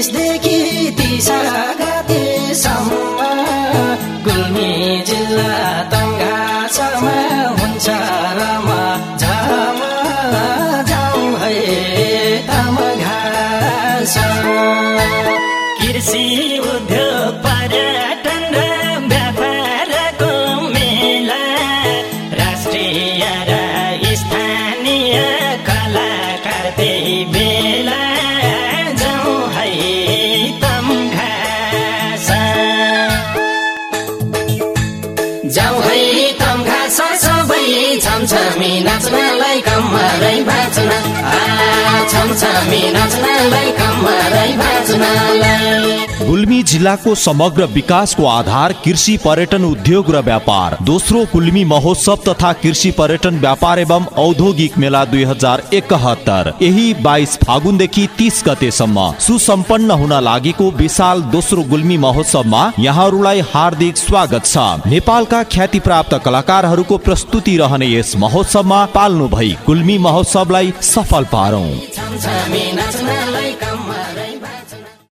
तेइसदेखि तिसागातेसम्म गुल्मी जिल्ला तङ्गासम्म हुन्छ रमा झमा जाउँ भए घाँस कृषि उद्योग पर्यटन र व्यापारको मेला राष्ट्रिय र स्थानीय कलाकार त्यही बेला जाऊ है छ सबै छमछमी नाच्नलाई कम्मरै बाँच्न आ गुल्मी जिल्लाको समग्र विकासको आधार कृषि पर्यटन उद्योग र व्यापार। दोस्रो गुल्मी महोत्सव तथा कृषि पर्यटन व्यापार एवं औद्योगिक मेला दुई हजार एकहत्तर। यही बाइस फागुनदेखि तीस गतेसम्म सुसम्पन्न हुन लागेको विशाल दोस्रो गुल्मी महोत्सवमा यहाँहरूलाई हार्दिक स्वागत छ। नेपालका ख्याति प्राप्त कलाकारहरूको प्रस्तुति रहने यस महोत्सवमा पाल्नु भई गुल्मी महोत्सवलाई सफल पारौं।